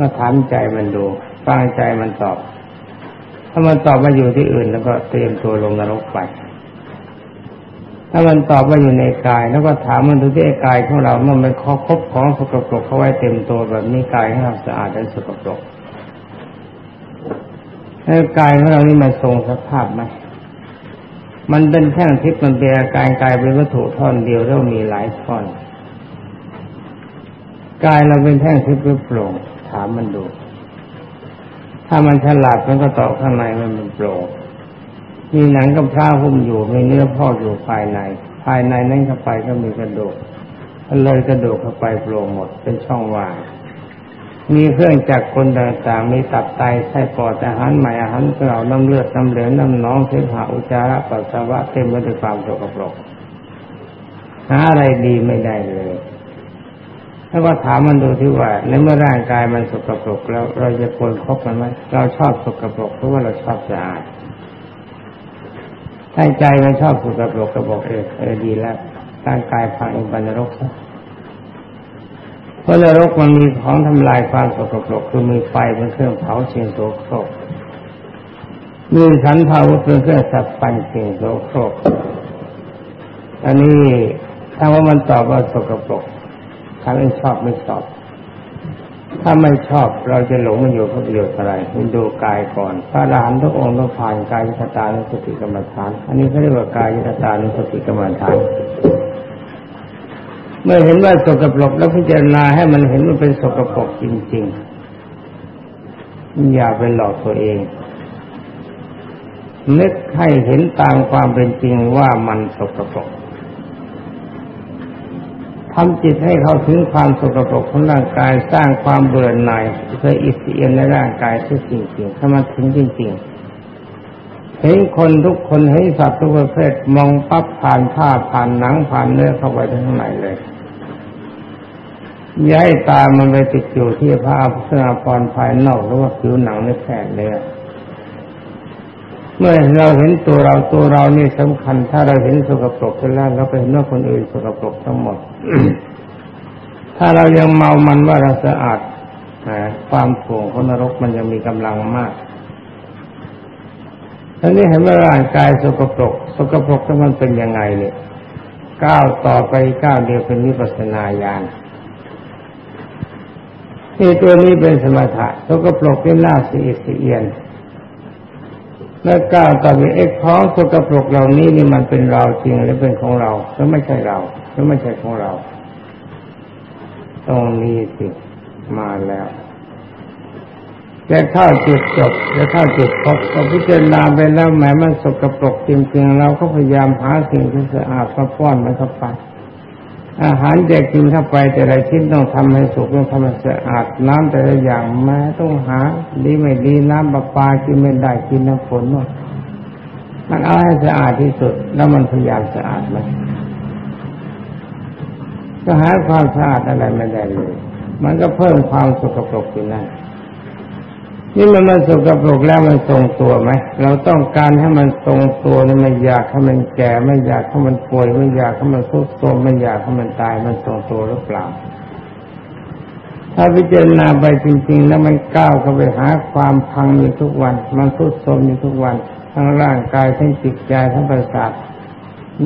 ก็ถามใจมันดูฟังใจมันตอบ ถ้ามันตอบมาอยู่ที่อื่น แล้วก็เตรียมตัวลงนรกไป ถ้ามันตอบว่าอยู่ในกาย แล้วก็ถามมันดูที่กายของเราเมื่อมันครอบคบของสกปรกเขาไว้เต็มตัวแบบนี้กายของเราสะอาดและสกปรกแล้วกายของเรานี่มันทรงสภาพไหมมันเป็นแท่งทิพย์มันเป็นอาการกายเป็นวัตถุท่อนเดียวแล้วมีหลายท่อน กายเราเป็นแท่งทิพย์หรือโปร่ง ถามมันดู ถ้ามันฉลาดมันก็ตอบข้างในมันเป็นโปร่งมีหนังกับผ้าหุ้มอยู่มีเนื้อพอกอยู่ภายใน ภายในนั่นเข้าไปก็มีกระดูกเลยกระดูกเข้าไปโปร่งหมดเป็นช่องว่างมีเครื่องจักรคนต่างๆ มีตับไตไส้ปอดอาหารใหม่อาหารเก่าน้ำเลือดน้ำเหลืองน้ำน้องเสมหะอุจจาระปัสสาวะเต็มไปด้วยความสกปรกหาอะไรดีไม่ได้เลย ถ้าว่าถามมันดูที่ว่าในเมื่อร่างกายมันสกปรกแล้วเราจะควรคบมันไหมเราชอบสกปรกเพราะว่าเราชอบสะอาดถ้าใจมันชอบสกปรกก็บอกเออเออดีแล้วร่างกายพังอุปนรกซะเพราะนรกมันมีของทำลายความสกปรกคือมีไฟเป็นเครื่องเผาเชียงโสโครกมีสันเผาเป็นเครื่องสับปันเชียงโสโครกอันนี้ถ้าว่ามันตอบว่าสกปรก ถ้าไม่ชอบไม่ชอบ ถ้าไม่ชอบเราจะหลงมันอยู่เพื่อประโยชน์อะไรคุณดูกายก่อน พระรหันทุกองค์ต้องผ่านกายยตานุสติกรรมฐาน อันนี้เขาเรียกว่ากายยตานุสติกรรมฐานเมื่อเห็นว่าสกปรกแล้วพิจารณาให้มันเห็นว่าเป็นสกปรกจริงๆอย่าไปหลอกตัวเองนึกให้เห็นตามความเป็นจริงว่ามันสกปรก ทำจิตให้เขาถึงความสกปรกของร่างกายสร้างความเบื่อหน่ายเคยอิสเอียนในร่างกายที่จริงๆถ้ามันถึงจริงๆเห็นคนทุกคนเห็นสัตว์ทุกประเภทมองปั๊บผ่านผ้าผ่านหนังผ่านเนื้อเข้าไปทั้งในเลยย้ายตามันไปติดอยู่ที่ผ้าเสื้อปอนภายนอกหรือว่าผิวหนังในแผลเนื้อเมื่อเราเห็นตัวเราตัวเรานี่สำคัญ ถ้าเราเห็นสกปรกไปแล้วเราไปเห็นว่าคนอื่นสกปรกทั้งหมด ถ้าเรายังเมามันว่าเราสะอาดความถ่วงของนรกมันยังมีกำลังมากท่านี้เห็นว่าร่างกายสกปรก สกปรกถ้ามันเป็นยังไงเนี่ยก้าวต่อไปก้าวเดียวเป็นนิพพานาญาณนี่ตัวนี้เป็นสมถะสกปรกเป็นหน้าสีสีเอียน แล้วก้าวต่อไปเอ็กของสกปรกเหล่านี้นี่มันเป็นเราจริงหรือเป็นของเราหรือไม่ใช่เรา หรือไม่ใช่ของเรา ตรงนี้สิมาแล้วจะเข้าจุดจบจะเข้าจุดพบพอพิจารณาไปแล้วแม้มันสกปรกจริงๆเราก็พยายามหาสิ่งที่สะอาดมาป้อนมันเข้าไปอาหารจะกินเข้าไปแต่ละชิ้นต้องทำให้สุกต้องทำให้สะอาดน้ำแต่ละอย่างแม้ต้องหาดีไม่ดีน้ำประปากินไม่ได้กินน้ำฝนมันเอาให้สะอาดที่สุด แล้วมันพยายามสะอาดไหม ก็หาความสะอาดอะไรไม่ได้เลย มันก็เพิ่มความสกปรกอยู่นั่นนี่มันมันสกปรกแล้วมันทรงตัวไหมเราต้องการให้มันทรงตัวนี่ไม่อยากให้มันแก่ไม่อยากให้มันป่วยไม่อยากให้มันทุกข์โทรมไม่อยากให้มันตายมันทรงตัวหรือเปล่า ถ้าพิจารณาไปจริง ๆ แล้วมันก้าวเข้าไปหาความพังอยู่ทุกวัน มันทุกข์โทรมอยู่ทุกวัน ทั้งร่างกายทั้งจิตใจทั้งประสาท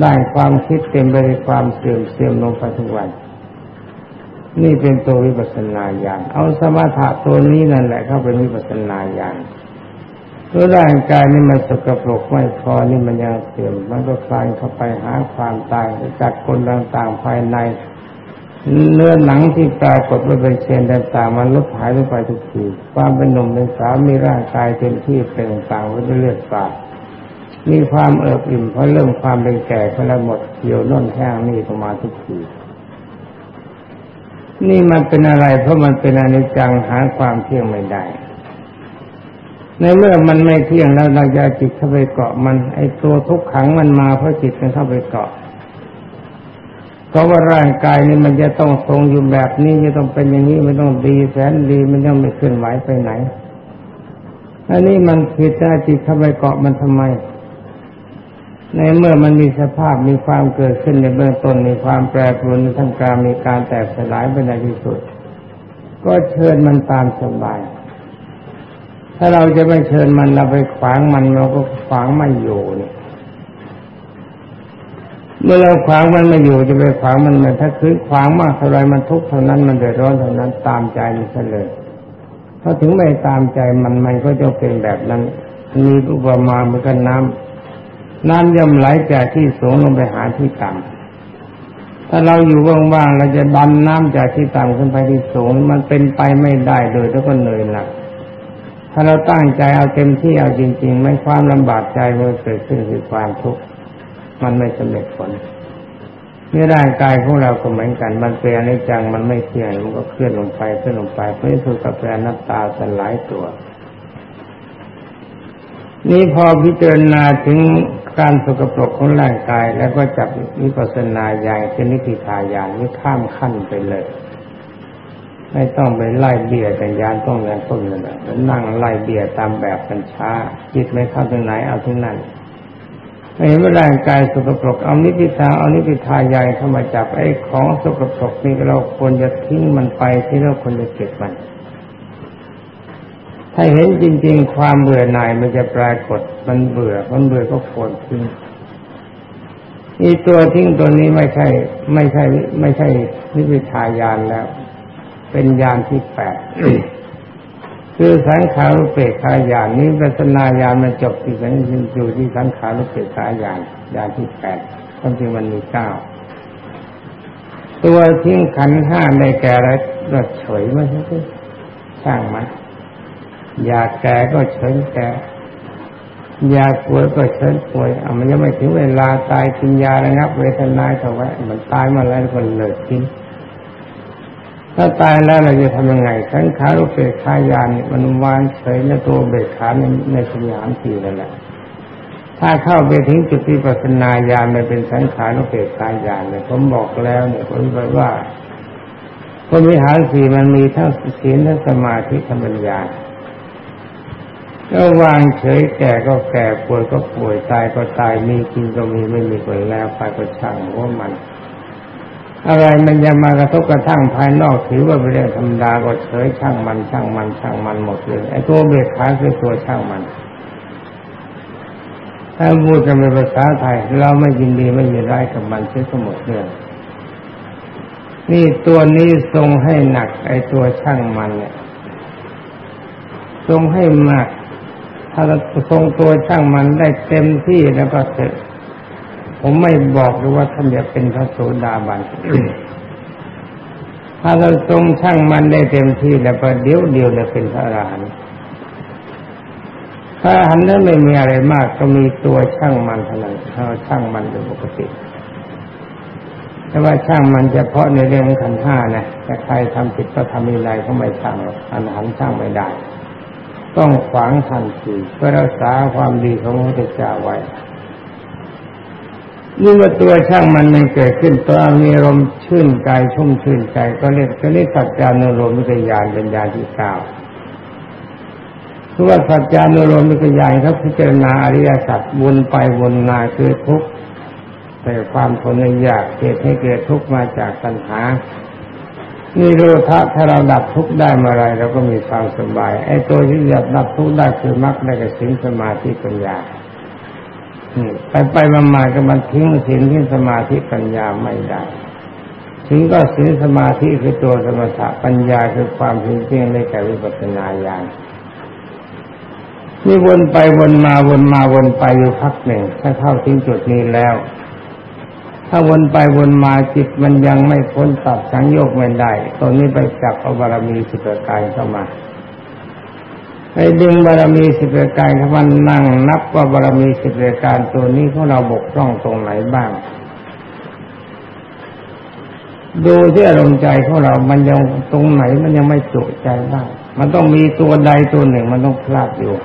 ได้ความคิดเต็มไปด้วยความเสื่อมเสื่อมลงไปทุกวัน นี่เป็นตัววิปัสสนาญาณเอาสมถะตัวนี้นั่นแหละเข้าเป็นวิปัสสนาญาณตัวร่างกายนี่มันสกปรกไม่พอนี่มันยังเสื่อมมันก็คลายเข้าไปหาความตายจากคนต่างๆภายใน เนื้อหนังที่ปรากฏว่าเป็นเชนต่างๆมันลดหายลงไปทุกทีความเป็นหนุ่มเป็นสาวมีร่างกายเต็มที่เป็นต่างๆไว้ด้เลือดสาด มีความเอิบอิ่มเพราะเริ่มความเป็นแก่พราะละหมดเกี่ยวน่นแห้งนี่ประมาทุกทีนี่มันเป็นอะไรเพราะมันเป็นอนิจจังหาความเที่ยงไม่ได้ ในเมื่อมันไม่เที่ยงแล้วเราจะจิตเข้าไปเกาะมัน ไอ้ตัวทุกขังมันมาเพราะจิตมันเข้าไปเกาะเพราะว่าร่างกายนี่มันจะต้องทรงอยู่แบบนี้จะต้องเป็นอย่างนี้มันต้องดีแสนดีมันต้องไม่เคลื่อนไหวไปไหนอันนี้มันผิดแต่จิตเข้าไปเกาะมันทำไม ในเมื่อมันมีสภาพมีความเกิดขึ้นในเบื้องต้นมีความแปรปรวนในทางการมีการแตกสลายไปในที่สุด ก็เชิญมันตามสบาย ถ้าเราจะไม่เชิญมันเราไปขวางมันเราก็ขวางไม่อยู่เนี่ยเมื่อเราขวางมันไม่อยู่จะไปขวางมันเลยถ้าคือขวางมากเท่าไรมันทุกข์เท่านั้นมันเดือดร้อนเท่านั้นตามใจมันซะเลยพอถึงไม่ตามใจมันมันก็จะเป็นแบบนั้นมีอุปมาเหมือนกันน้ำ น้ำย่อมไหลจากที่สูงลงไปหาที่ต่ำถ้าเราอยู่ว่างๆเราจะดันน้ำจากที่ต่ำขึ้นไปที่สูง มันเป็นไปไม่ได้โดยแล้วก็เหนื่อยหนักถ้าเราตั้งใจเอาเต็มที่เอาจริง ๆ ไม่ความลำบากใจมันเกิดขึ้นคือความทุกข์มันไม่สำเร็จผลนี่ร่างกายของเราก็เหมือนกัน มันเป็นอนิจจังมันไม่เที่ยงมันก็เคลื่อนลงไปเคลื่อนลงไปเพื่อถูกกับแปรนับตาสลายตัว นี่พอพิจารณาถึง การสกปรกของร่างกายแล้วก็จับวิปัสนาอย่างเช่นนิพพิทายานนี่ข้ามขั้นไปเลย ไม่ต้องไปไล่เบียดแต่ยานต้องอย่างต้นเลยนะนั่งไล่เบียดตามแบบกัญชาจิตไม่เข้าตรงไหนเอาที่นั่นเห็นว่าร่างกายสกปรกเอานิพิทาเอานิพิทาใหญ่เข้ามาจับไอ้ของสกปรกนี่เราควรจะทิ้งมันไปที่เราควรจะเก็บมัน ถ้าเห็นจริง ๆ ความเบื่อหน่ายมันจะปรากฏ มันเบื่อ มันเบื่อก็ควรทิ้งนี่ตัวทิ้งตัวนี้ไม่ใช่ ไม่ใช่ ไม่ใช่นิพิทายานแล้ว เป็นยานที่แปดคือสังขารุเปกขายานนี้ปัสนาญาณมันจบที่สังอยู่ที่สังขารุเปกขายานญาณที่แปดความจริงมันมีเก้าตัวทิ้งขันห้าในแก่รรถเฉยไม่ใช่ช่างมัน อยากแก่ก็เฉยแก่ อยากป่วยก็เฉยป่วยอะมันยังไม่ถึงเวลาตายกินยาระงับ เวทนาเท่าไหร่มันตายมาแล้วก็เลิกกินถ้าตายแล้วเราจะทำยังไงสังขารุเบกขายานมันวางเฉยในตัวเบกขาในในสยามสี่นั่นแหละถ้าเข้าไปถึงจุดที่ปัสนาญาณมันเป็นสังขารุเบกขายานเนี่ยผมบอกแล้วเนี่ยผมบอกว่าพรมิหารสี่มันมีทั้งศีลทั้งสมาธิทั้งปัญญา ก็วางเฉยแก่ก็แก่ป่วยก็ป่วยตายก็ตายมีกินก็มีไม่มีก็แล้วไปก็ช่างว่ามัน อะไรมันจะมากระทบกระทั่งภายนอกถือว่าเป็นเรื่องธรรมดาก็เฉยช่างมันช่างมันช่างมันหมดเลยไอ้ตัวเบกขาคือตัวช่างมันถ้าพูดกันเป็นภาษาไทย เราไม่ยินดีไม่ยินร้ายกับมันเช่ทั้งหมดเรื่องนี่ตัวนี้ทรงให้หนักไอ้ตัวช่างมันเนี่ยทรงให้มาก ถ้าเราทรงตัวช่างมันได้เต็มที่แล้วก็เสร็จผมไม่บอกหรือว่าท่านจะเป็นพระโสดาบันถ้าเราทรงช่างมันได้เต็มที่แล้วก็เดี๋ยวเดียวเลยเป็นพระอรหันต์ถ้าหันนั้นไม่มีอะไรมากก็มีตัวช่างมันเท่านั้นถ้าช่างมันเป็นปกติแต่ว่าช่างมันเฉพาะในเรื่องขันห้านะแต่ใครทำผิดก็ทำอะไรก็ไม่ช่างอันหันช่างไม่ได้ ต้องขวางทันทีเพื่อรักษาความดีของพระพุทธเจ้าไว้นี่ว่าตัวช่างมันมันเกิดขึ้นตัวมีลมชื่นกายชุ่มชื่นใจก็เรียกก็เรียกสัจจานุโลมิกยานเป็นญาณที่เก้าคือว่าสัจจานุโลมิกยานเขาพิจารณาอริยสัจวนไปวนมาคือทุกข์แต่ความทนยากเหตุให้เกิดทุกข์มาจากปัญหา นี่รู้ทะถ้าเราดับทุกข์ได้เมื่อไรเราก็มีความสบาย ไอ้ตัวที่จะดับทุกข์ได้คือมรรคได้กับสิ่งสมาธิปัญญาไปไปมามาก็มันทิ้งสิ่งที่สมาธิปัญญาไม่ได้ถึงก็สิ่งสมาธิคือตัวสมถะปัญญาคือความเพียงเพียงในแก่วิปัสสนาญาณนี่วนไปวนมาวนมาวนไปอยู่พักหนึ่ง ถ้าเข้าถึงจุดนี้แล้ว ถ้าวนไปวนมาจิตมันยังไม่พ้นตัดสังโยกไม่ได้ตรงนี้ไปจับเอาบารมีสิบประการเข้ามาไปดึงบารมีสิบประการขมันนั่งนับว่าบารมีสิบประการตัวนี้ของเราบกพร่องตรงไหนบ้าง ดูที่อารมณ์ใจของเรา มันยังตรงไหนมันยังไม่จุใจบ้าง มันต้องมีตัวใดตัวหนึ่งมันต้องพลาดอยู่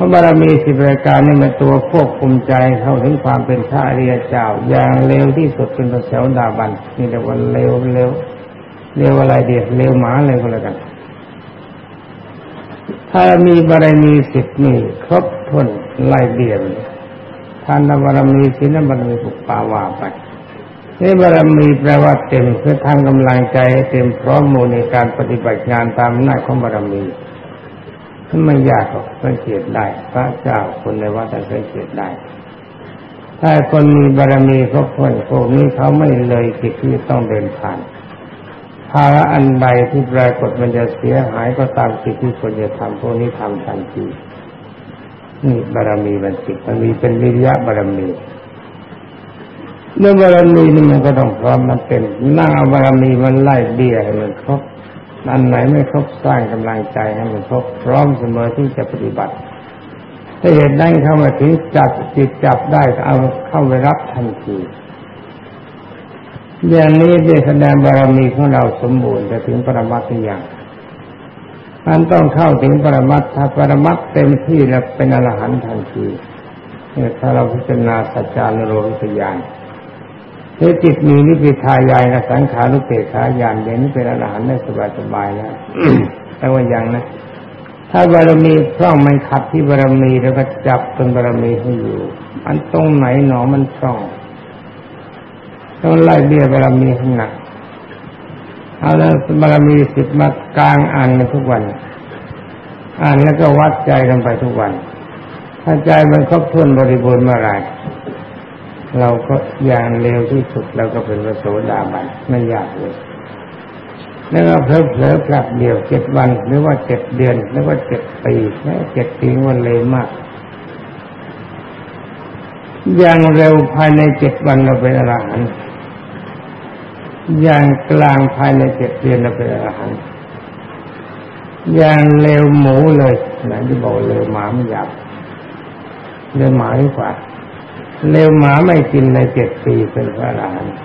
พราะบารมีสิบประการนี่มันตัวควบคุมใจเข้าถึงความเป็นพระอริยเจ้า อย่างเร็วที่สุดเป็นพระเสาดาบันนี่แต่ว่าเร็วเร็วเร็วอะไรเดียเร็วหมาเลยก็แล้วกัน ถ้ามีบารมีสิบนี่ครบถ้วนไล่เดียนทานบารมีศีลบารมีปุปปาวาไปนี่บารมีแปลว่าเต็มคือทำกำลังใจเต็มพร้อมมูลในการปฏิบัติงานตามหน้าของบารมี มันไม่ยากหรอกสังเกตได้ พระเจ้าคนในวัดสังเกตได้ ถ้าคนมีบารมีครบถ้วนพวกนี้เขาไม่เลยกิจที่ต้องเดินผ่านภาระอันใดที่ปรากฏมันจะเสียหายก็ตามกิจที่ควรจะทำพวกนี้ทำทันทีนี่บารมีมันจิตมันมีเป็นวิริยะบารมีเมื่องบารมีนี่มันก็ต้องพร้อมมันเป็นนั่งเอาบารมีมันไล่เบี้ยมันครบ อันไหนไม่ครบสร้างกำลังใจให้มันครบพร้อมเสมอที่จะปฏิบัติ ถ้าเหตุนั้นเข้ามาถึงจับจิตจับได้ก็เอาเข้าไปรับทันทีอย่างนี้ได้แสดงบารมีของเราสมบูรณ์จะถึงปรมัตถ์อย่างมันต้องเข้าถึงปรมัตถ์ถ้าปรมัตถ์เต็มที่แล้วเป็นอรหันต์ทันทีถ้าเราพิจารณาสัจจานุโลมิตญา ถ้าจิตมีนิพพิทายายนะสังขารุเปกขาญาณเดี๋ยวนี้เป็นอรหันต์ได้สบายๆแล้วแต่ว่ายังนะ ถ้าบารมีพร่องไม่ขัดที่บารมีแล้วก็จับตรงบารมีให้อยู่อันตรงไหนหนอมันพร่องต้องไล่เบี้ยบารมีให้หนักเอาแล้วบารมีสิบมากลางอ่านในทุกวัน อ่านแล้วก็วัดใจกันไปทุกวัน ถ้าใจมันครบถ้วนบริบูรณ์เมื่อไร เราก็อย่างเร็วที่สุดเราก็เป็นพระโสดาบันไม่ยากเลยแล้วก็เพลิเพลิกลับเดียวเจ็ดวันหรือว่าเจ็ดเดือนหรือว่าเจ็ดปีแม้เจ็ดปีวันเลยมากอย่างเร็วภายในเจ็ดวันเราเป็นอรหันต์อย่างกลางภายในเจ็ดเดือนเราเป็นอรหันต์อย่างเร็วหมูเลยนะที่บอกเร็วหมาไม่หยาบเร็วหมาดีกว่า เร็วหมาไม่กินในเจ็ดปีเป็นพระอรหันต์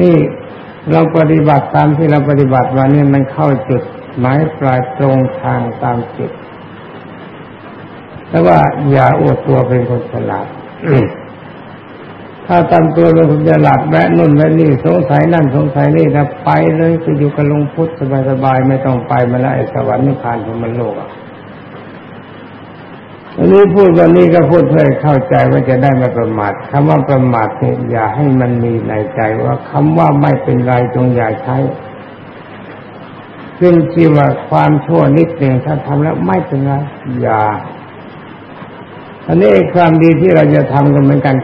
นี่เราปฏิบัติตามที่เราปฏิบัติวันนี้มันเข้าจุดหมายปลายตรงทางตามจิตแต่ว่าอย่าอวดตัวเป็นคนฉลาดถ้าตามตัวเป็นคนฉลาดแวะนุ่นแวะนี่สงสัยนั่นสงสัยนี่นะไปเลยไปอยู่กับลงพุทธสบายๆไม่ต้องไปมาแล้วไอ้สวรรค์นิพพานของมันโลกอะ อันนี้พูดวันนี้ก็พูดเพื่อเข้าใจว่าจะได้ไม่ประมาทคำว่าประมาทเนี่ยอย่าให้มันมีในใจว่าคำว่าไม่เป็นไรจงอย่าใช้ขึ้นที่ว่าความชั่วนิดหนึ่งถ้าทำแล้วไม่เป็นไรอย่าอันนี้ความดีที่เราจะทำกันเหมือนกัน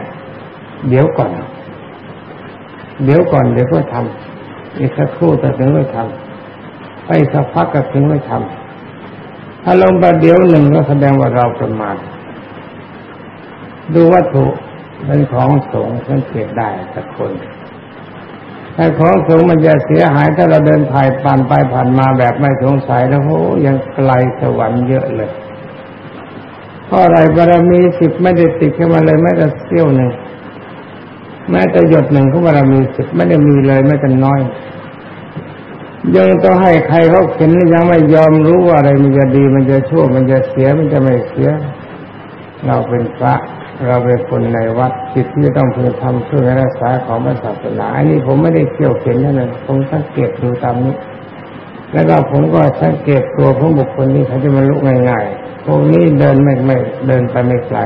เดี๋ยวก่อน เดี๋ยวก่อนเดี๋ยวก็ทำอีกสักครู่แต่ถึงไม่ทำไปสักพักก็ถึงไม่ทำ ถ้าลงประเดี๋ยวหนึ่งก็แสดงว่าเราประมาทดูวัตถุเป็นของสงสังเกตได้สักคนแต่ของสงมันจะเสียหายถ้าเราเดินผ่านผ่านไปผ่านมาแบบไม่สงสัยแล้วโอ้ยังไกลสวรรค์เยอะเลยเพราะอะไรบารมีสิบไม่ได้ติดขึ้นมาเลยแม้แต่เสี้ยวหนึ่งแม้แต่หยดหนึ่งของบารมีสิบไม่ได้มีเลยแม้แต่น้อย ยังต้องให้ใครเขาเห็นยังไม่ยอมรู้ว่าอะไรมันจะดีมันจะชั่วมันจะเสียมันจะไม่เสีย เราเป็นพระเราเป็นคนในวัดจิตที่ต้องพึงทำเพื่อรักษาของพระศาสนาอันนี้ผมไม่ได้เกี่ยวเข็นนั่นเองผมสังเกตดูตามนี้ แล้วก็ผมก็สังเกตตัวของบุคคลนี้เขาจะมาลุกง่ายๆพวกนี้เดินไม่ไม่เดินไปไม่ไกล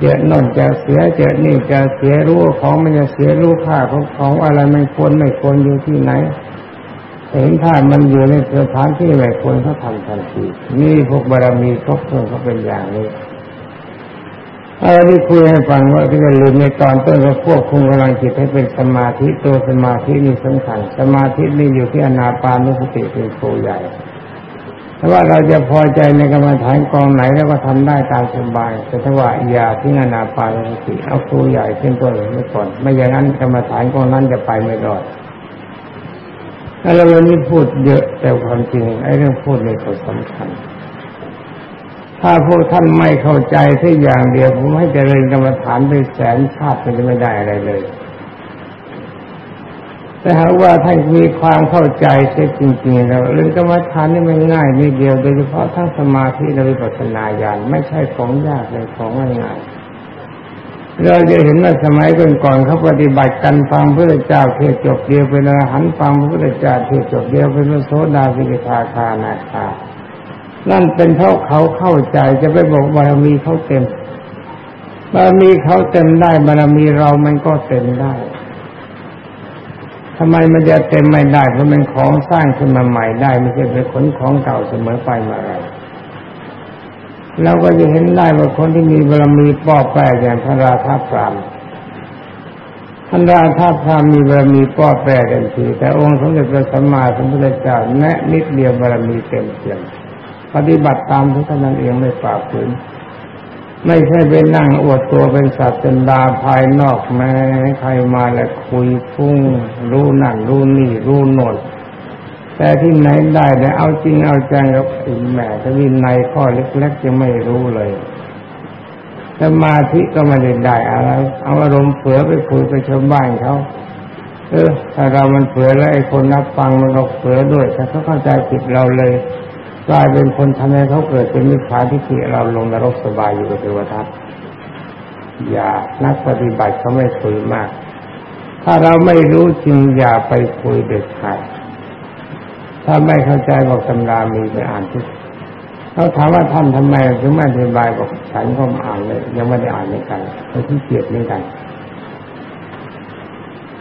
เจอน่นจะเสียเจอนี่จะเสียรู้ของมันจะเสียรู้ค่าของของอะไรไม่ควรไม่ควรอยู่ที่ไหน เห็นถ้ามันอยู่ในสถานที่ไม่ควรเขาทำทันทีนี่พวกบารมีครบถ้วนเขาเป็นอย่างนี้อะไรที่คุยให้ฟังว่าที่จะลืมในตอนต้นก็ควบคุมกำลังจิตให้เป็นสมาธิตัวสมาธินี่สำคัญสมาธินี่อยู่ที่อนาปานุสติเป็นโคใหญ่ถ้าว่าเราจะพอใจในกรรมฐานกองไหนแล้วก็ทำได้ตามสบายแต่ถ้าว่าอย่าที่อนาปานุสติเอาครูใหญ่ขึ้นตัวเลยไว้ก่อน ไม่อย่างนั้นกรรมฐานกองนั้นจะไปไม่รอด แล้ววันนี้พูดเยอะแต่ความจริงไอ้เรื่องพูดนี่ก็สำคัญ ถ้าพวกท่านไม่เข้าใจแค่อย่างเดียวผมให้เจริญกรรมฐานไปแสนชาติมันจะไม่ได้อะไรเลย แต่หากว่าท่านมีความเข้าใจเสียจริงๆแล้วเรื่องกรรมฐานนี่มันง่ายนิดเดียวโดยเฉพาะทั้งสมาธิและวิปัสสนาญาณไม่ใช่ของยากเลยของง่ายๆ เราจะเห็นว่าสมัยก่อนๆเขาปฏิบัติกันฟังพระเจ้าเทศจบเดียวเป็นอรหันต์ฟังพระพุทธเจ้าเทศจบเดียวเป็นพระโสดาสิกขาคานาคานั่นเป็นเพราะเขาเข้าใจจะไปบอกบารมีเขาเต็มบบารมีเขาเต็มได้บารมีเรามันก็เต็มได้ทำไมมันจะเต็มไม่ได้เพราะมันของสร้างขึ้นมาใหม่ได้ไม่ใช่เป็นขนของเก่าเสมอไปมาอะไร เราก็จะเห็นได้ว่าคนที่มีบารมีป้อแปรอย่างพระราธาพรามพระราธาพรามมีบารมีป้อแปรเต็มทีแต่องค์สมเด็จพระสัมมาสัมพุทธเจ้าแนะนิดเดียวบารมีเต็มเปี่ยมปฏิบัติตามทุกท่านเองไม่ฝ่าฝืนไม่ใช่ไปนั่งอวดตัวเป็นสัตว์เป็นดาภายนอกแม้ใครมาแล้วคุยฟุ้งรู้นั่นรู้นี่รู้โน่น แต่ที่ไหนได้แต่เอาจริงเอาจังกับอินแม่ถ้าวินัยข้อเล็กๆยังไม่รู้เลยสมาธิก็ไม่ได้ได้อะไรเอาอารมณ์เผือไปคุยไปชาวบ้านเขาเออถ้าเรามันเผือแล้วไอ้คนนับฟังมันก็เผือด้วยแต่เขาเข้าใจผิดเราเลยกลายเป็นคนทำให้เขาเกิดเป็นมิจฉาทิฏฐิเราลงนรกสบายอยู่กับเทวทัตอย่านักปฏิบัติเขาไม่คุยมาก ถ้าเราไม่รู้จริงอย่าไปคุยเด็ดขาด ถ้าไม่เข้าใจบอกตำรามีไปอ่านที่เขาถามว่าท่านทำไมถึงไม่อธิบายบอกฉันก็อ่านเลย ยังไม่ได้อ่านเหมือนกันเขาที่เกียดเหมือนกัน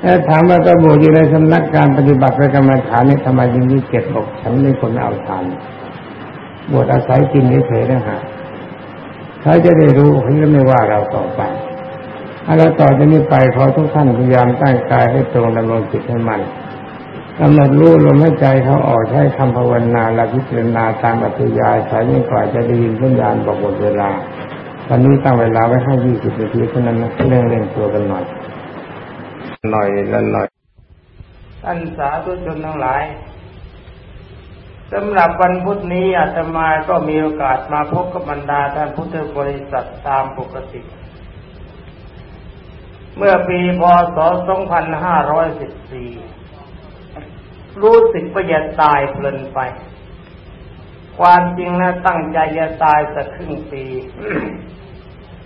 แล้วถามว่ากระบุอยู่ในสำนักการปฏิบัติประกรรมฐานนี่ทำไมยิงที่เกียดบอกฉันไม่คนเอาทานบวชอาศัยกินเฉยๆนะฮะเขาจะได้รู้เขาจะไม่ว่าเราต่อไปถ้าเราต่อจากนี้ไปขอทุกท่านพยายามตั้งกายให้ตรงดำรงจิตให้มัน กำหนดรู้ลมหายใจเขาออกใช้คำภาวนาและพิจารณาตามอัตยาสายยิ่งกว่าจะได้ยินสัญญาณบอกหมดเวลาตอนนี้ตั้งเวลาไว้ให้ยี่สิบนาทีเท่านั้นนะเร่งเร่งตัวกันหน่อย หน่อยละหน่อยท่านสาธุชนทั้งหลายสำหรับวันพุธนี้อาตมาก็มีโอกาสมาพบกับบรรดาท่านพุทธบริษัทตามปกติ เมื่อปีพศ 2514 รู้สึกว่าจะตายเพลินไป ความจริงนะตั้งใจจะตายสักครึ่งปี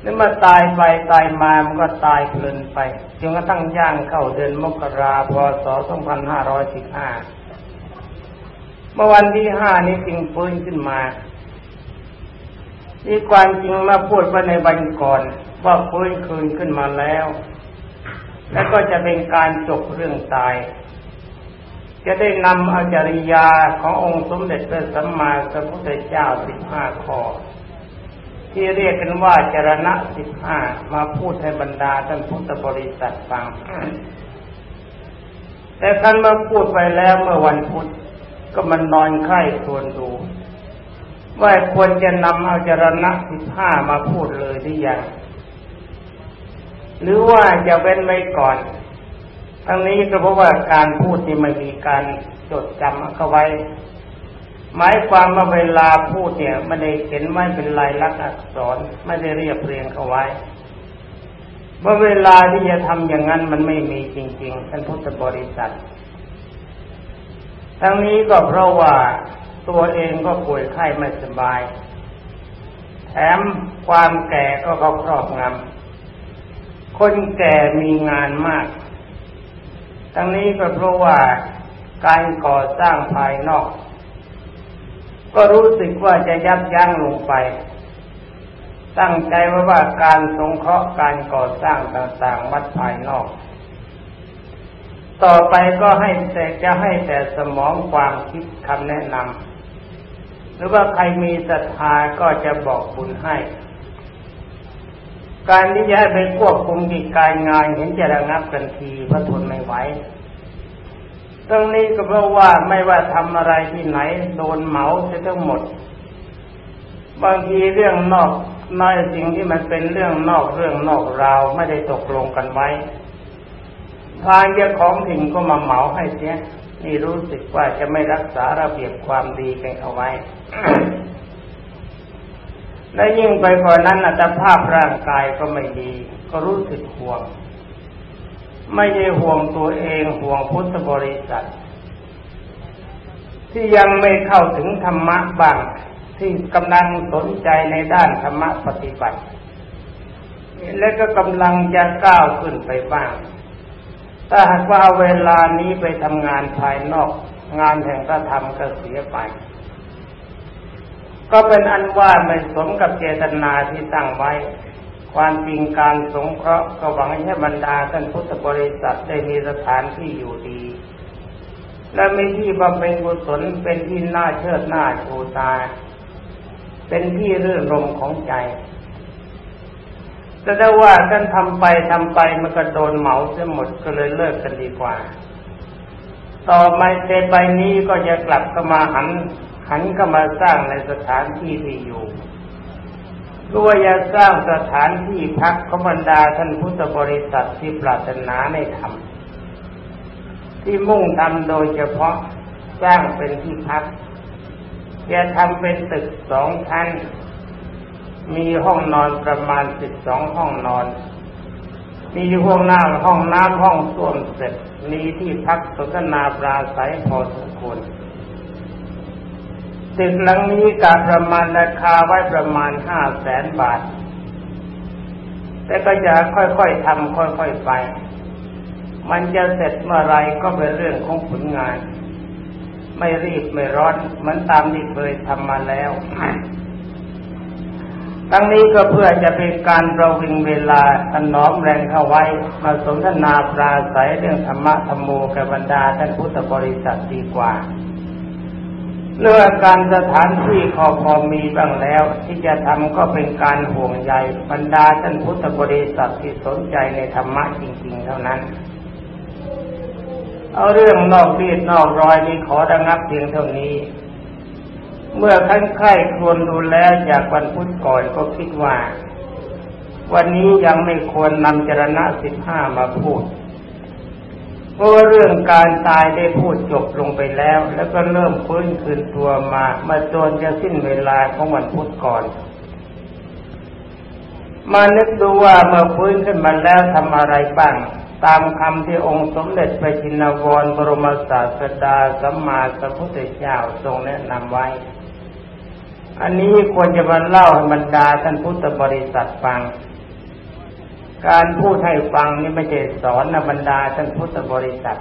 แล้วมาตายไปตายมามันก็ตายเพลินไปจนกระทั่งย่างเข้าเดือนมกราพศ 2515 เมื่อวันที่ห้านี้จึงฟื้นขึ้นมาที่ความจริงมาพูดว่าในวันก่อน ว่าฟื้นคืนขึ้นมาแล้ว แล้วก็จะเป็นการจบเรื่องตาย จะได้นำอาจริยาขององค์สมเด็จพระสัมมาสัมพุทธเจ้าสิบห้าข้อ ที่เรียกกันว่าจรณะสิบห้ามาพูดให้บรรดาท่านพุทธบริษัทฟัง แต่ท่านมาพูดไปแล้วเมื่อวันพุธก็มันนอนไข้ควรดู ว่าควรจะนำเอาจรณะสิบห้ามาพูดเลยหรือยังหรือว่าจะเว้นไว้ก่อน ทั้งนี้ก็เพราะว่าการพูดนี่ไม่มีการจดจำเอาไว้ หมายความว่าเวลาพูดเนี่ยไม่ได้เขียนไม่เป็นลายลักษณ์อักษรไม่ได้เรียบเรียงเขาไว้เมื่อเวลาที่จะทำอย่างนั้นมันไม่มีจริงๆท่านพุทธบริษัท ทั้งนี้ก็เพราะว่าตัวเองก็ป่วยไข้ไม่สบาย แถมความแก่ก็เขาครอบงำคนแก่มีงานมาก ทั้งนี้ก็เพราะว่าการก่อสร้างภายนอก ก็รู้สึกว่าจะยับยั้งลงไป ตั้งใจว่าว่าการสงเคราะห์การก่อสร้างต่างๆวัดภายนอก ต่อไปก็ให้แต่จะให้แต่สมองความคิดคำแนะนำหรือว่าใครมีศรัทธาก็จะบอกบุญให้ การที่จะให้ไปควบคุมกิจการงานเห็นจะระงับกันทีเพราะทนไม่ไหวตรงนี้ก็เพราะว่าไม่ว่าทำอะไรที่ไหนโดนเหมาจะทั้งหมด บางทีเรื่องนอกนอยสิ่งที่มันเป็นเรื่องนอกเรื่องนอกราวไม่ได้ตกลงกันไว้ทางเจ้าของถิ่นก็มาเหมาให้เสียนี่รู้สึกว่าจะไม่รักษาระเบียบความดีกันเอาไว้ และยิ่งไปกว่านั้นอัตภาพร่างกายก็ไม่ดี ก็รู้สึกห่วง ไม่ใช่ห่วงตัวเองห่วงพุทธบริษัท ที่ยังไม่เข้าถึงธรรมะบ้าง ที่กำลังสนใจในด้านธรรมะปฏิบัติ และก็กำลังจะก้าวขึ้นไปบ้าง ถ้าหากว่าเวลานี้ไปทำงานภายนอก งานแห่งพระธรรมก็เสียไป ก็เป็นอันว่าไม่สมกับเจตนาที่ตั้งไว้ ความจริงการสงเคราะห์ก็หวังให้บรรดาท่านพุทธบริษัทได้มีสถานที่อยู่ดี และมีที่บำเพ็ญกุศลเป็นที่น่าเชิดหน้าชูตา เป็นที่รื่นรมของใจแต่ได้ว่าท่านทำไปทำไปมันก็โดนเหมาเสียหมดก็เลยเลิกกันดีกว่า ต่อมาเตไปนี้ก็จะกลับเข้ามาหัน หันเข้ามาสร้างในสถานที่ที่อยู่ด้วยจะสร้างสถานที่พักขบรรดาท่านพุทธบริษัทที่ปรารถนาในธรรมที่มุ่งทำโดยเฉพาะสร้างเป็นที่พักจะทำเป็นตึกสองชั้น มีห้องนอนประมาณสิบสองห้องนอน มีห้องน้ำห้องน้ำห้องส้วมเสร็จมีที่พักสนทนาปราศัยพอสมควร ตึกหลังนี้การประมาณราคาไว้ประมาณห้าแสนบาท แต่ก็จะค่อยๆทำค่อยๆไป มันจะเสร็จเมื่อไรก็เป็นเรื่องของผลงาน ไม่รีบไม่ร้อนเหมือนตามที่เคยทำมาแล้วทั้งนี้ก็เพื่อจะเป็นการประวิงเวลาถนอมแรงเข้าไว้ มาสนทนาปราศัยเรื่องธรรมะธรรมโมกับบรรดาท่านพุทธบริษัทดีกว่า เรื่องการสถานที่ขอพอมีบ้างแล้ว ที่จะทำก็เป็นการห่วงใยบรรดาท่านพุทธบริษัทที่สนใจในธรรมะจริง ๆ เท่านั้น เอาเรื่องนอกรีดนอกรอยนี้ขอระงับเพียงเท่านี้ เมื่อขั้นไข้ควรดูแลจากวันพุธก่อนก็คิดว่า วันนี้ยังไม่ควรนำจรณะสิบห้ามาพูด เพราะเรื่องการตายได้พูดจบลงไปแล้ว แล้วก็เริ่มฟื้นคืนตัวมามาจนจะสิ้นเวลาของวันพุธก่อน มานึกดูว่าเมื่อฟื้นขึ้นมาแล้วทำอะไรบ้างตามคำที่องค์สมเด็จพระจินวรบรมศาสดาสัมมาสัมพุทธเจ้าทรงแนะนำไว้ อันนี้ควรจะมาเล่าให้บรรดาท่านพุทธบริษัทฟัง การพูดให้ฟังนี่ไม่ใช่สอนนบรรดาท่านพุทธบริษัท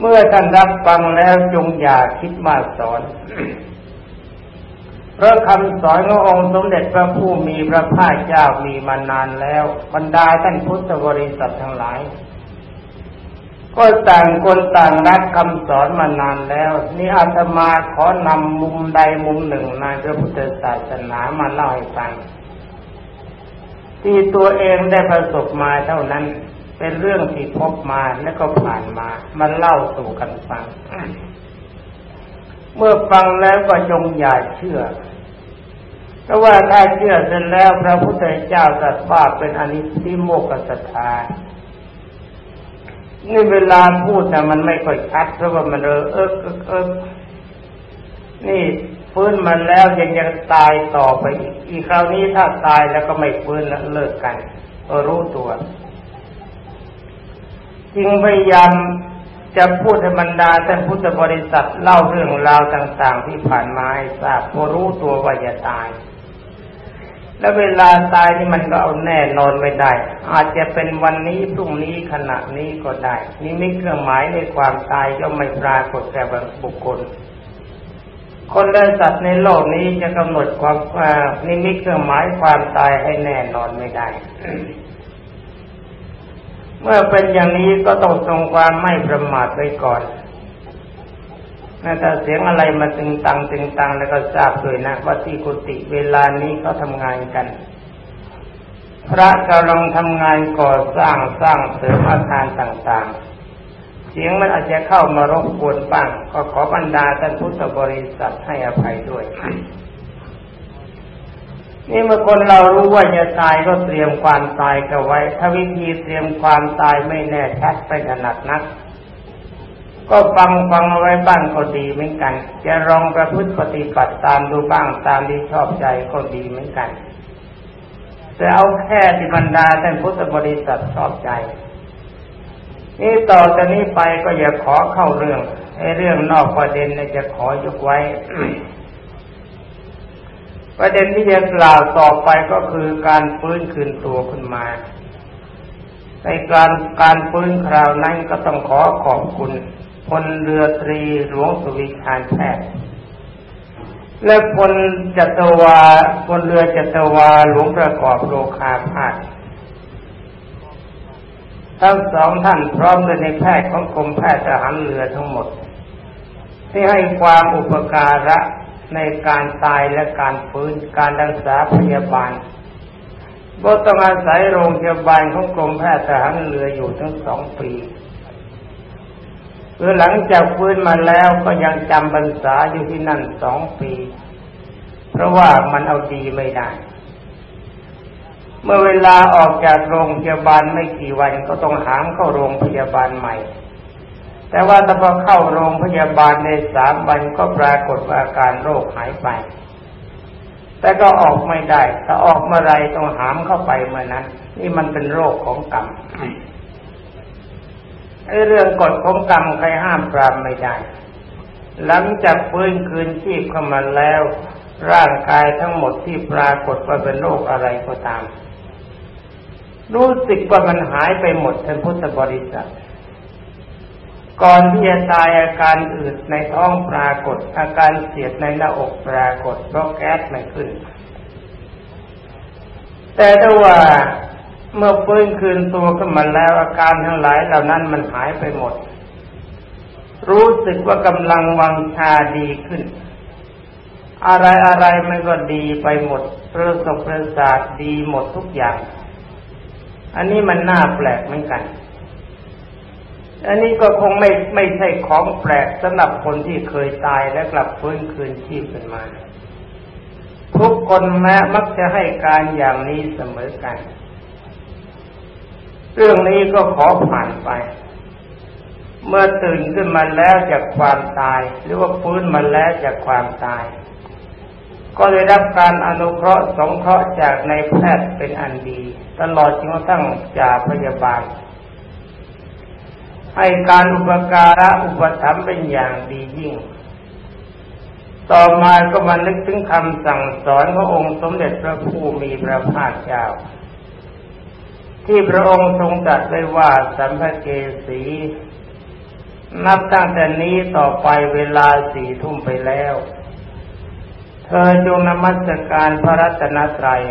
เมื่อท่านรับฟังแล้วจงอย่าคิดมาสอน เพราะคำสอนขององค์สมเด็จพระผู้มีพระภาคเจ้ามีมานานแล้ว บรรดาท่านพุทธบริษัททั้งหลาย ก็ต่างคนต่างรักคำสอนมานานแล้ว นี่อาตมาขอนำมุมใดมุมหนึ่งในพระพุทธศาสนามาเล่าให้ฟัง ที่ตัวเองได้ประสบมาเท่านั้น เป็นเรื่องที่พบมาและก็ผ่านมา มันเล่าสู่กันฟัง เมื่อฟังแล้วก็จงอย่าเชื่อเพราะว่าถ้าเชื่อเสร็จแล้วพระพุทธเจ้าตรัสว่าเป็นอนิสิโมกสถานี่เวลาพูดแต่มันไม่ค่อยชัดเพราะว่ามันเออเออเออนี่ ฟื้นมาแล้วยังยังตายต่อไปอีกอีกคราวนี้ถ้าตายแล้วก็ไม่ฟื้นแล้วเลิกกันก็รู้ตัวจึงพยายามจะพูดให้บรรดาท่านพุทธบริษัทเล่าเรื่องราวต่าง ๆ ที่ผ่านมาให้ทราบพอรู้ตัวว่าจะตาย แล้วเวลาตายนี่มันก็เอาแน่นอนไม่ได้ อาจจะเป็นวันนี้พรุ่งนี้ขณะนี้ก็ได้ นี่ไม่เครื่องหมายในความตายย่อมไม่ปรากฏแก่บุคคล คนและสัตว์ในโลกนี้จะกำหนดความนิมิตเครื่องหมายความตายให้แน่นอนไม่ได้ เมื่อเป็นอย่างนี้ก็ต้องทรงความไม่ประมาทไว้ก่อนถ้าเสียงอะไรมาตึงตังตึงตังแล้วก็ทราบด้วยนะว่าที่กุฏิเวลานี้เขาทำงานกัน พระกำลังทำงานก่อสร้างสร้างเสริมอาคารต่างๆ สียงมันอาจจะเข้ามารบกวนบ้างก็ขอบรรดาท่านพุทธบริษัทให้อภัยด้วย นี่เมื่อคนเรารู้ว่าจะตายก็เตรียมความตายกันไว้ ถ้าวิธีเตรียมความตายไม่แน่ชัดไปถนัดนัก ก็ฟังฟังเอาไว้บ้างก็ดีเหมือนกัน จะลองประพฤติปฏิบัติตามดูบ้างตามที่ชอบใจก็ดีเหมือนกัน แต่เอาแค่ที่บรรดาท่านพุทธบริษัทชอบใจ นี่ต่อจากนี้ไปก็อย่าขอเข้าเรื่องไอ้เรื่องนอกประเด็นเนี่ยจะขอยกไว้ ประเด็นที่จะกล่าวต่อไปก็คือการฟื้นคืนตัวขึ้นมา ในการการฟื้นคราวนั้นก็ต้องขอขอบคุณพลเรือตรีหลวงสุวิชานแพทย์และพลจัตวาพลเรือจัตวาหลวงประกอบโลคาพาธ ทั้งสองท่านพร้อมด้วยในแพทย์ของกรมแพทย์ทหารเรือทั้งหมด ที่ให้ความอุปการะในการตายและการฟื้นการรักษาพยาบาลก็ต้องอาศัยโรงพยาบาลของกรมแพทย์ทหารเรืออยู่ทั้งสองปีคือหลังจากฟื้นมาแล้วก็ยังจำบรรษาอยู่ที่นั่นสองปี เพราะว่ามันเอาดีไม่ได้ เมื่อเวลาออกจากโรงพยาบาลไม่กี่วันก็ต้องหามเข้าโรงพยาบาลใหม่ แต่ว่าถ้าพอเข้าโรงพยาบาลในสามวันก็ปรากฏว่าอาการโรคหายไป แต่ก็ออกไม่ได้ ถ้าออกเมื่อไรต้องหามเข้าไปเมื่อนั้น นี่มันเป็นโรคของกรรมไอ้เรื่องกฎของกรรมใครห้ามปรามไม่ได้ หลังจากฟื้นคืนชีพเข้ามาแล้ว ร่างกายทั้งหมดที่ปรากฏว่าเป็นโรคอะไรก็ตาม รู้สึกว่ามันหายไปหมดท่านพุทธบริษัท ก่อนที่จะตายอาการอืดในท้องปรากฏ อาการเสียดในหน้าอกปรากฏเพราะแก๊สไม่ขึ้น แต่ถ้าว่าเมื่อฟื้นคืนตัวขึ้นมาแล้วอาการทั้งหลายเหล่านั้นมันหายไปหมด รู้สึกว่ากำลังวังชาดีขึ้น อะไรอะไรมันก็ดีไปหมดประสบประสาทดีหมดทุกอย่าง อันนี้มันน่าแปลกเหมือนกัน อันนี้ก็คงไม่ไม่ใช่ของแปลกสำหรับคนที่เคยตายและกลับฟื้นคืนชีพขึ้นมา ทุกคนแม้มักจะให้การอย่างนี้เสมอกัน เรื่องนี้ก็ขอผ่านไป เมื่อตื่นขึ้นมาแล้วจากความตาย หรือว่าฟื้นมาแล้วจากความตาย ก็ได้รับการอนุเคราะห์สงเคราะห์จากในแพทย์เป็นอันดี ตลอดจนกระทั่งจากพยาบาล ให้การอุปการะอุปถัมภ์เป็นอย่างดียิ่ง ต่อมาก็มานึกถึงคำสั่งสอนขององค์สมเด็จพระผู้มีพระภาคเจ้า ที่พระองค์ทรงตรัสไว้ว่าสัมภเกสีนับตั้งแต่นี้ต่อไปเวลาสี่ทุ่มไปแล้ว เธอจงนมัสการพระรัตนตรัย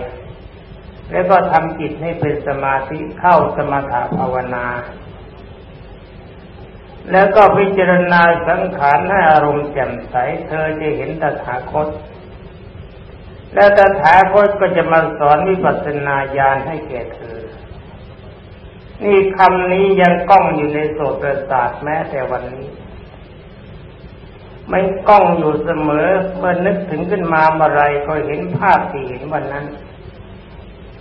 แล้วก็ทำจิตให้เป็นสมาธิเข้าสมถะภาวนา แล้วก็พิจารณาสังขารให้อารมณ์แจ่มใส เธอจะเห็นตถาคต และตถาคตก็จะมาสอนวิปัสสนาญาณให้แก่เธอ นี่คำนี้ยังก้องอยู่ในโสตประสาทแม้แต่วันนี้ ไม่กล้องอยู่เสมอเมื่อนึกถึงขึ้นมาเมื่อไรก็เห็นภาพที่เห็นวันนั้น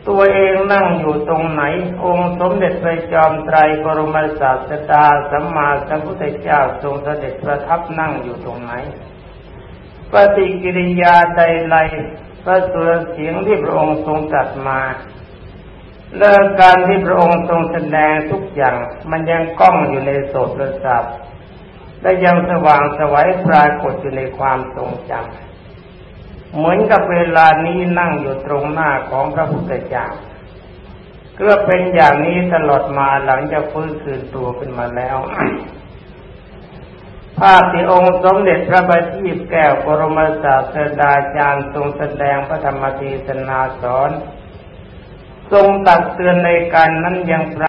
ตัวเองนั่งอยู่ตรงไหน องค์สมเด็จพระจอมไตรบรมศาสดาสัมมาสัมพุทธเจ้าทรงเสด็จประทับนั่งอยู่ตรงไหน ปฏิกิริยาใดไรพระสุรเสียงที่พระองค์ทรงจัดมาเรื่องการที่พระองค์ทรงแสดงทุกอย่าง มันยังกล้องอยู่ในโสตประสาท และยังสว่างสวัยปรากฏอยู่ในความทรงจำเหมือนกับเวลานี้นั่งอยู่ตรงหน้าของพระพุทธเจ้าก็เป็นอย่างนี้ตลอดมาหลังจากฟื้นคืนตัวขึ้นมาแล้วภาพที่องค์สมเด็จพระบัณฑิตแก้วปรมศาสดาจารย์ทรงแสดงพระธรรมเทศนาสอน ทรงตักเตือนในการนั้นยัง